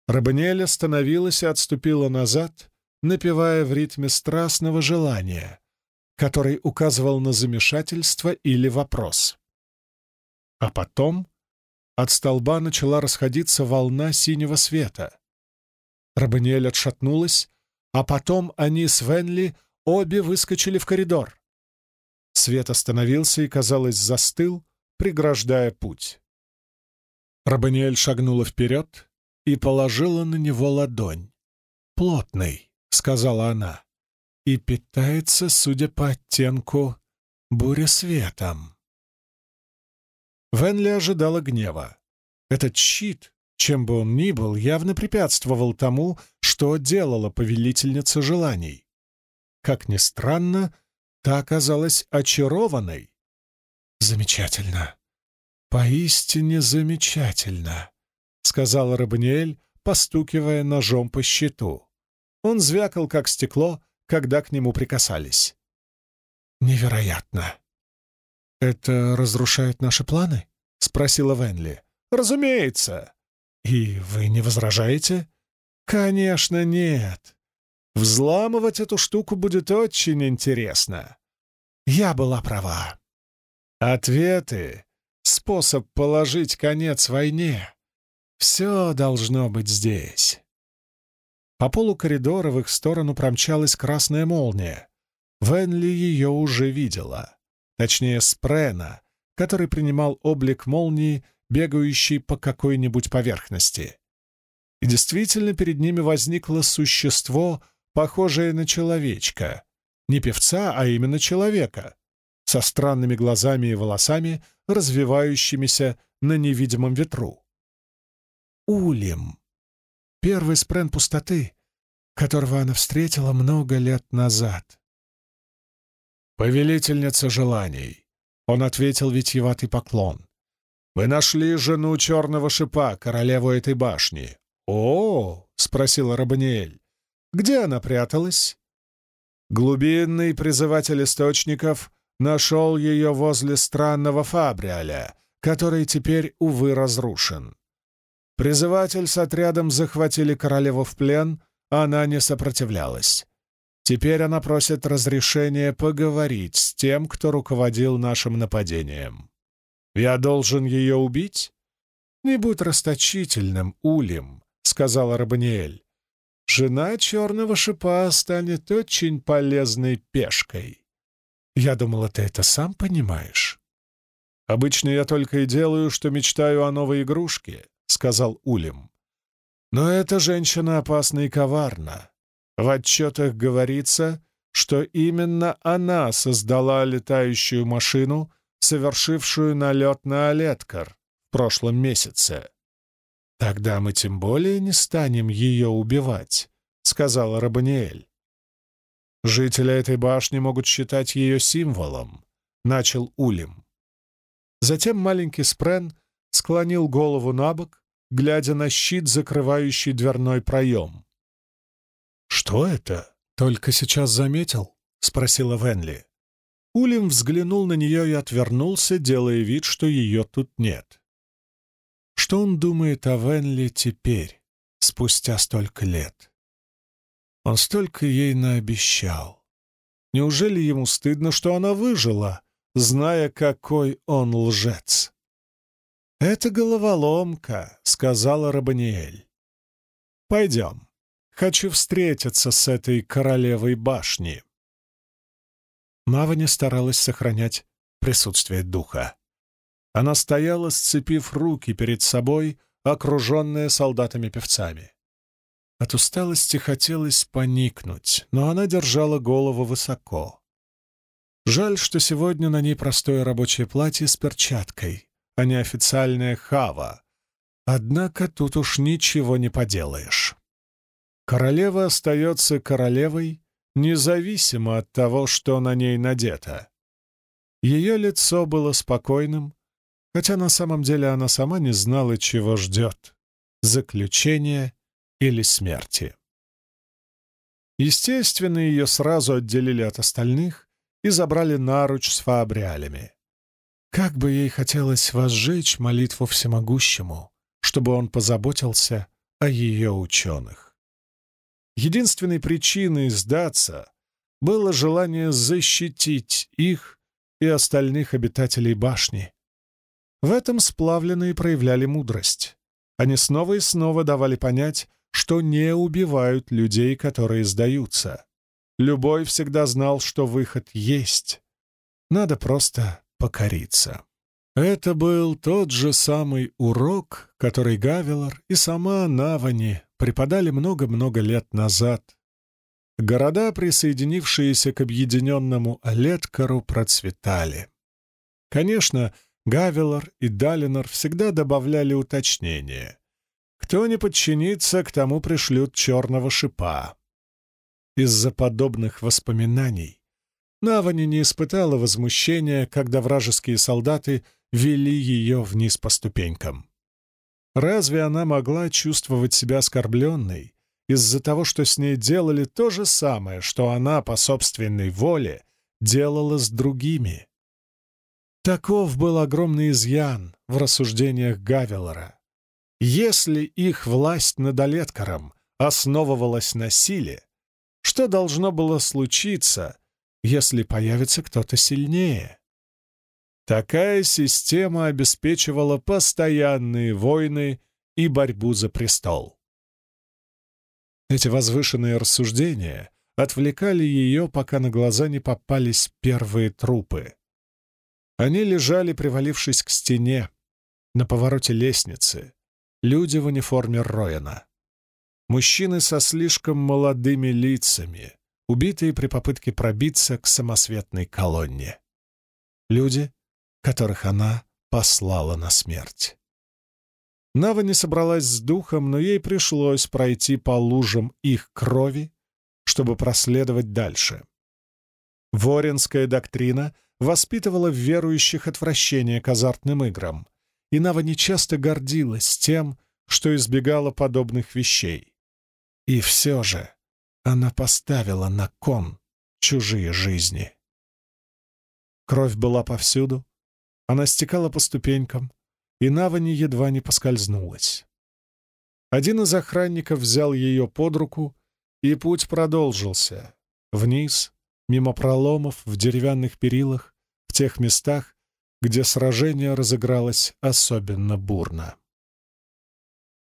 Рабанель остановилась и отступила назад, напевая в ритме страстного желания, который указывал на замешательство или вопрос. А потом от столба начала расходиться волна синего света. Рабаниэль отшатнулась, а потом они с Венли обе выскочили в коридор. Свет остановился и, казалось, застыл, преграждая путь. Рабаниэль шагнула вперед, и положила на него ладонь. «Плотный», — сказала она, — «и питается, судя по оттенку, буресветом». Венли ожидала гнева. Этот щит, чем бы он ни был, явно препятствовал тому, что делала повелительница желаний. Как ни странно, та оказалась очарованной. «Замечательно. Поистине замечательно», — сказал Рабаниэль, постукивая ножом по щиту. Он звякал, как стекло, когда к нему прикасались. «Невероятно!» «Это разрушает наши планы?» — спросила Венли. «Разумеется!» «И вы не возражаете?» «Конечно, нет. Взламывать эту штуку будет очень интересно. Я была права. Ответы — способ положить конец войне. Все должно быть здесь». По полу коридора в их сторону промчалась красная молния. Венли ее уже видела. Точнее, Спрена, который принимал облик молнии, бегающей по какой-нибудь поверхности. И действительно перед ними возникло существо, похожее на человечка. Не певца, а именно человека, со странными глазами и волосами, развивающимися на невидимом ветру. Улим. Первый спрен пустоты, которого она встретила много лет назад. «Повелительница желаний», — он ответил витьеватый поклон. «Вы нашли жену черного шипа, королеву этой башни». «О!» — спросила Рабаниэль. «Где она пряталась?» Глубинный призыватель источников нашел ее возле странного фабриаля, который теперь, увы, разрушен. Призыватель с отрядом захватили королеву в плен, а она не сопротивлялась. Теперь она просит разрешения поговорить с тем, кто руководил нашим нападением. Я должен ее убить? Не будь расточительным, Улем, — сказала Рабаниэль. Жена черного шипа станет очень полезной пешкой. Я думала, ты это сам понимаешь. Обычно я только и делаю, что мечтаю о новой игрушке, — сказал Улем. Но эта женщина опасна и коварна. В отчетах говорится, что именно она создала летающую машину, совершившую налет на Олеткар в прошлом месяце. «Тогда мы тем более не станем ее убивать», — сказала Рабаниэль. «Жители этой башни могут считать ее символом», — начал Улим. Затем маленький Спрен склонил голову на бок, глядя на щит, закрывающий дверной проем. «Что это?» «Только сейчас заметил?» — спросила Венли. Улим взглянул на нее и отвернулся, делая вид, что ее тут нет. Что он думает о Венли теперь, спустя столько лет? Он столько ей наобещал. Неужели ему стыдно, что она выжила, зная, какой он лжец? «Это головоломка», — сказала Рабаниэль. «Пойдем». Хочу встретиться с этой королевой башни». Мава старалась сохранять присутствие духа. Она стояла, сцепив руки перед собой, окруженная солдатами-певцами. От усталости хотелось поникнуть, но она держала голову высоко. Жаль, что сегодня на ней простое рабочее платье с перчаткой, а не официальная хава. Однако тут уж ничего не поделаешь. Королева остается королевой, независимо от того, что на ней надето. Ее лицо было спокойным, хотя на самом деле она сама не знала, чего ждет — заключения или смерти. Естественно, ее сразу отделили от остальных и забрали наруч с фабриалями. Как бы ей хотелось возжечь молитву всемогущему, чтобы он позаботился о ее ученых. Единственной причиной сдаться было желание защитить их и остальных обитателей башни. В этом сплавленные проявляли мудрость. Они снова и снова давали понять, что не убивают людей, которые сдаются. Любой всегда знал, что выход есть. Надо просто покориться. Это был тот же самый урок, который Гавелор и сама Навани преподали много-много лет назад. Города, присоединившиеся к объединенному Олеткару, процветали. Конечно, Гавелор и Далинор всегда добавляли уточнения. Кто не подчинится, к тому пришлют черного шипа. Из-за подобных воспоминаний Навани не испытала возмущения, когда вражеские солдаты вели ее вниз по ступенькам. Разве она могла чувствовать себя оскорбленной, из-за того, что с ней делали то же самое, что она по собственной воле делала с другими. Таков был огромный изъян в рассуждениях Гавелора. Если их власть над Олеткаром основывалась на силе, что должно было случиться, если появится кто-то сильнее? Такая система обеспечивала постоянные войны и борьбу за престол. Эти возвышенные рассуждения отвлекали ее, пока на глаза не попались первые трупы. Они лежали, привалившись к стене, на повороте лестницы, люди в униформе Рояна. Мужчины со слишком молодыми лицами, убитые при попытке пробиться к самосветной колонне. Люди, которых она послала на смерть. Нава не собралась с духом, но ей пришлось пройти по лужам их крови, чтобы проследовать дальше. Воринская доктрина воспитывала в верующих отвращение к азартным играм, и Нава нечасто гордилась тем, что избегала подобных вещей. И все же она поставила на кон чужие жизни. Кровь была повсюду, она стекала по ступенькам, и Навани едва не поскользнулась. Один из охранников взял ее под руку, и путь продолжился. Вниз, мимо проломов в деревянных перилах, в тех местах, где сражение разыгралось особенно бурно.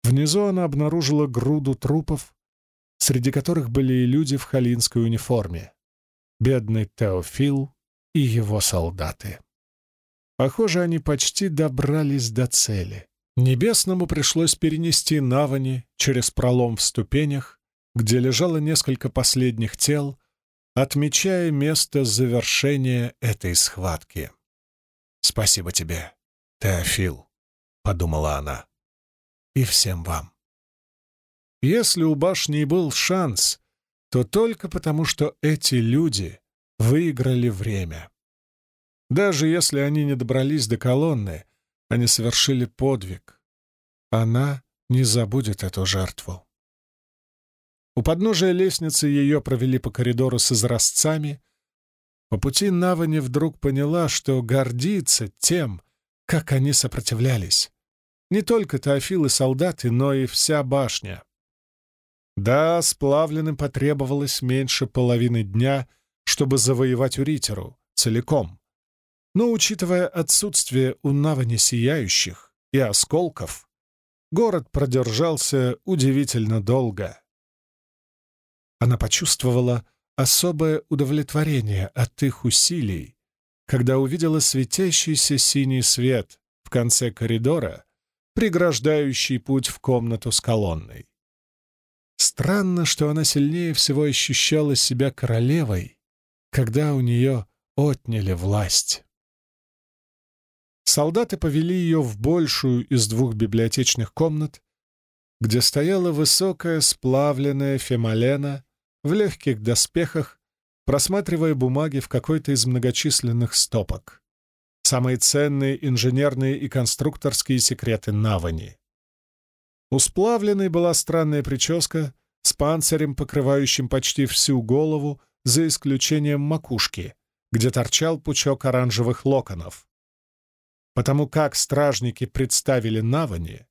Внизу она обнаружила груду трупов, среди которых были и люди в халинской униформе. Бедный Теофил и его солдаты. Похоже, они почти добрались до цели. Небесному пришлось перенести Навани через пролом в ступенях, где лежало несколько последних тел, отмечая место завершения этой схватки. «Спасибо тебе, Теофил», — подумала она, — «и всем вам». Если у башни был шанс, то только потому, что эти люди выиграли время. Даже если они не добрались до колонны, они совершили подвиг. Она не забудет эту жертву. У подножия лестницы ее провели по коридору с изразцами. По пути Навани вдруг поняла, что гордится тем, как они сопротивлялись. Не только Теофил и солдаты, но и вся башня. Да, сплавленным потребовалось меньше половины дня, чтобы завоевать Уритеру целиком. Но, учитывая отсутствие у Навани сияющих и осколков, город продержался удивительно долго. Она почувствовала особое удовлетворение от их усилий, когда увидела светящийся синий свет в конце коридора, преграждающий путь в комнату с колонной. Странно, что она сильнее всего ощущала себя королевой, когда у нее отняли власть. Солдаты повели ее в большую из двух библиотечных комнат, где стояла высокая сплавленная фемалена в легких доспехах, просматривая бумаги в какой-то из многочисленных стопок. Самые ценные инженерные и конструкторские секреты Навани. У сплавленной была странная прическа с панцирем, покрывающим почти всю голову, за исключением макушки, где торчал пучок оранжевых локонов. Потому как стражники представили Навани,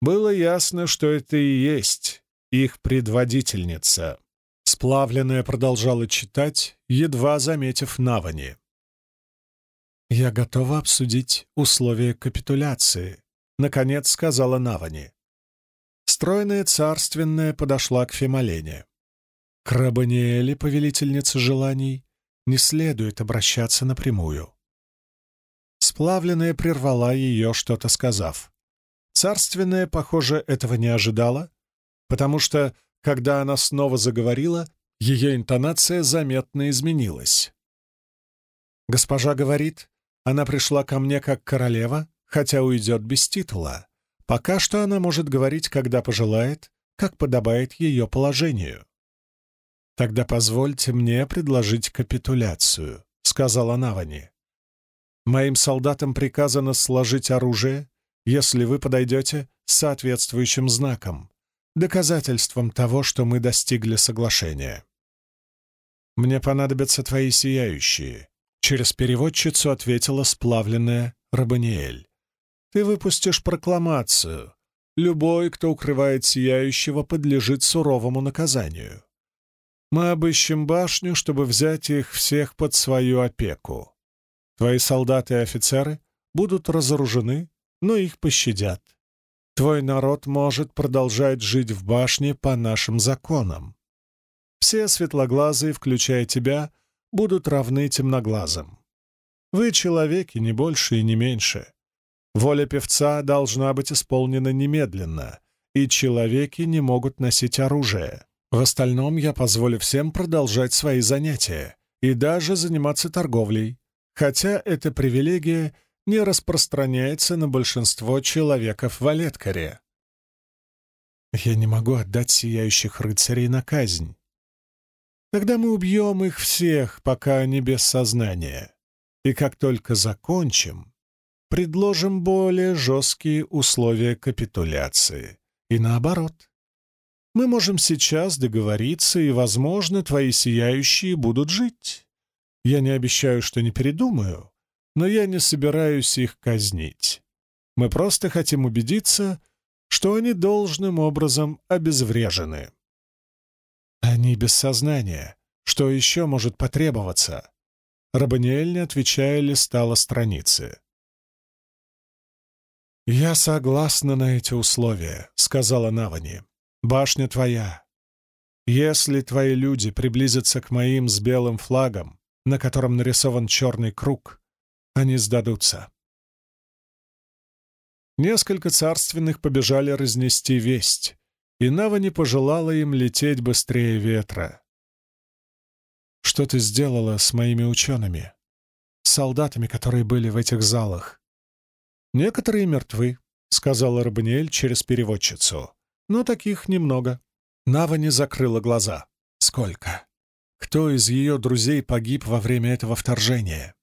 было ясно, что это и есть их предводительница. Сплавленная продолжала читать, едва заметив Навани. «Я готова обсудить условия капитуляции», — наконец сказала Навани. Стройная царственная подошла к Фемолене. К Рабаниэле, повелительнице желаний, не следует обращаться напрямую. Сплавленная прервала ее, что-то сказав. Царственная, похоже, этого не ожидала, потому что, когда она снова заговорила, ее интонация заметно изменилась. «Госпожа говорит, она пришла ко мне как королева, хотя уйдет без титула. Пока что она может говорить, когда пожелает, как подобает ее положению». «Тогда позвольте мне предложить капитуляцию», — сказала Навани. Моим солдатам приказано сложить оружие, если вы подойдете с соответствующим знаком. Доказательством того, что мы достигли соглашения. «Мне понадобятся твои сияющие», — через переводчицу ответила сплавленная Рабаниэль. «Ты выпустишь прокламацию. Любой, кто укрывает сияющего, подлежит суровому наказанию. Мы обыщем башню, чтобы взять их всех под свою опеку. Твои солдаты и офицеры будут разоружены, но их пощадят. Твой народ может продолжать жить в башне по нашим законам. Все светлоглазые, включая тебя, будут равны темноглазым. Вы человеки, не больше и не меньше. Воля певца должна быть исполнена немедленно, и человеки не могут носить оружие. В остальном я позволю всем продолжать свои занятия и даже заниматься торговлей, хотя эта привилегия не распространяется на большинство человеков в Олеткаре. Я не могу отдать сияющих рыцарей на казнь. Тогда мы убьем их всех, пока они без сознания. И как только закончим, предложим более жесткие условия капитуляции. И наоборот. Мы можем сейчас договориться, и, возможно, твои сияющие будут жить. Я не обещаю, что не передумаю, но я не собираюсь их казнить. Мы просто хотим убедиться, что они должным образом обезврежены. Они без сознания. Что еще может потребоваться? Рабаниэль, не отвечая, листала страницы. «Я согласна на эти условия», — сказала Навани. Башня твоя. Если твои люди приблизятся к моим с белым флагом, на котором нарисован черный круг, они сдадутся. Несколько царственных побежали разнести весть, и Нава не пожелала им лететь быстрее ветра. «Что ты сделала с моими учеными? С солдатами, которые были в этих залах?» «Некоторые мертвы», — сказала Рабаниэль через переводчицу но таких немного. Нава не закрыла глаза. Сколько? Кто из ее друзей погиб во время этого вторжения?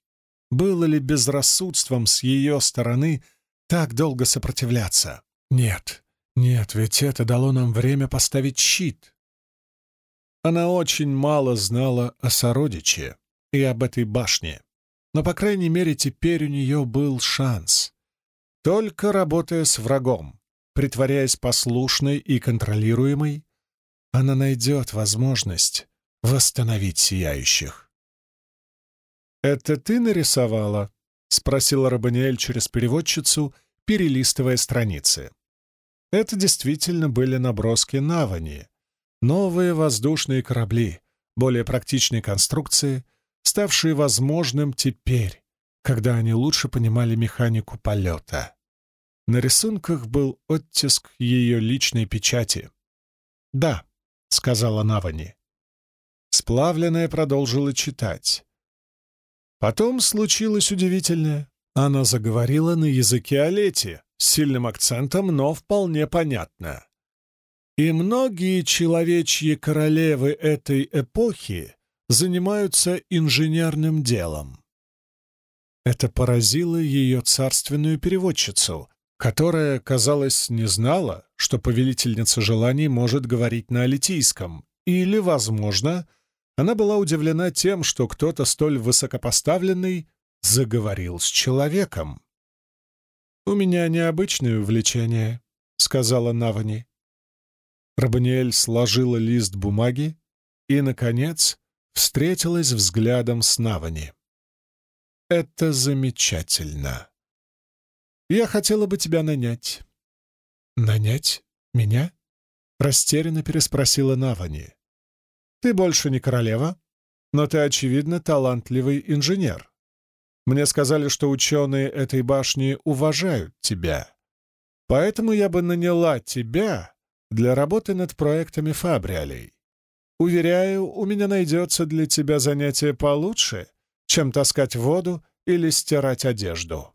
Было ли безрассудством с ее стороны так долго сопротивляться? Нет, нет, ведь это дало нам время поставить щит. Она очень мало знала о сородиче и об этой башне, но, по крайней мере, теперь у нее был шанс. Только работая с врагом, Притворяясь послушной и контролируемой, она найдет возможность восстановить сияющих. «Это ты нарисовала?» — спросила Рабаниэль через переводчицу, перелистывая страницы. Это действительно были наброски Навани, новые воздушные корабли, более практичной конструкции, ставшие возможным теперь, когда они лучше понимали механику полета. На рисунках был оттиск ее личной печати. «Да», — сказала Навани. Сплавленная продолжила читать. Потом случилось удивительное. Она заговорила на языке Олети, с сильным акцентом, но вполне понятно. И многие человечьи королевы этой эпохи занимаются инженерным делом. Это поразило ее царственную переводчицу, которая, казалось, не знала, что повелительница желаний может говорить на алитийском, или, возможно, она была удивлена тем, что кто-то столь высокопоставленный заговорил с человеком. «У меня необычное увлечение», — сказала Навани. Рабаниэль сложила лист бумаги и, наконец, встретилась взглядом с Навани. «Это замечательно», я хотела бы тебя нанять». «Нанять? Меня?» — растерянно переспросила Навани. «Ты больше не королева, но ты, очевидно, талантливый инженер. Мне сказали, что ученые этой башни уважают тебя. Поэтому я бы наняла тебя для работы над проектами Фабриалей. Уверяю, у меня найдется для тебя занятие получше, чем таскать воду или стирать одежду».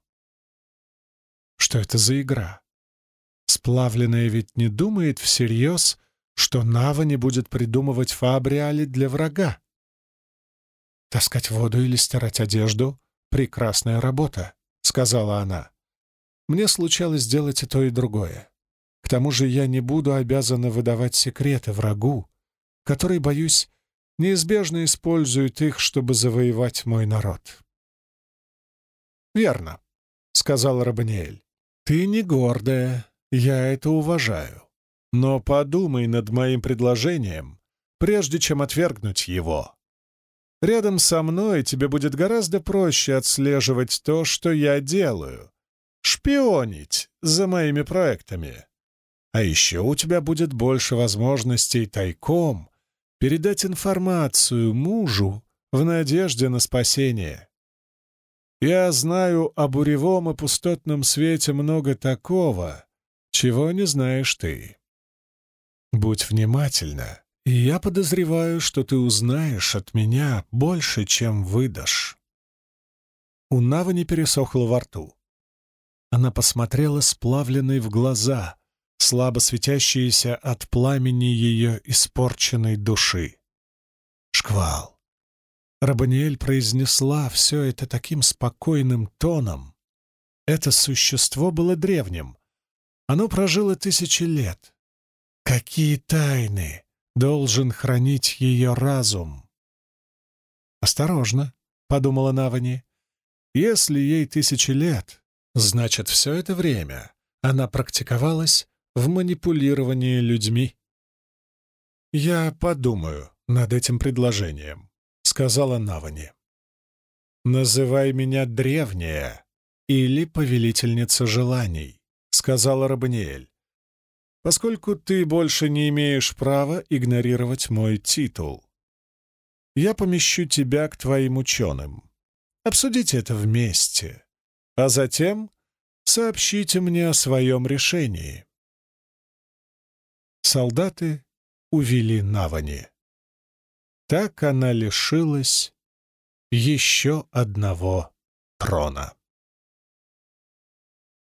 Что это за игра? Сплавленная ведь не думает всерьез, что Нава не будет придумывать фабриали для врага. «Таскать воду или стирать одежду — прекрасная работа», — сказала она. «Мне случалось делать и то, и другое. К тому же я не буду обязана выдавать секреты врагу, который, боюсь, неизбежно использует их, чтобы завоевать мой народ. «Верно», — сказал Рабаниэль. «Ты не гордая, я это уважаю. Но подумай над моим предложением, прежде чем отвергнуть его. Рядом со мной тебе будет гораздо проще отслеживать то, что я делаю, шпионить за моими проектами. А еще у тебя будет больше возможностей тайком передать информацию мужу в надежде на спасение. Я знаю о буревом и пустотном свете много такого, чего не знаешь ты. Будь внимательна, и я подозреваю, что ты узнаешь от меня больше, чем выдашь. У Навы не пересохло во рту. Она посмотрела сплавленной в глаза, слабо светящиеся от пламени ее испорченной души. «Шквал!» Рабаниэль произнесла все это таким спокойным тоном. Это существо было древним. Оно прожило тысячи лет. Какие тайны должен хранить ее разум? «Осторожно», — подумала Навани. «Если ей тысячи лет, значит, все это время она практиковалась в манипулировании людьми. «Я подумаю над этим предложением», — сказала Навани. «Называй меня древняя или повелительница желаний», — сказала Рабаниэль, «поскольку ты больше не имеешь права игнорировать мой титул. Я помещу тебя к твоим ученым. Обсудите это вместе, а затем сообщите мне о своем решении» солдаты увели Навани. Так она лишилась еще одного трона.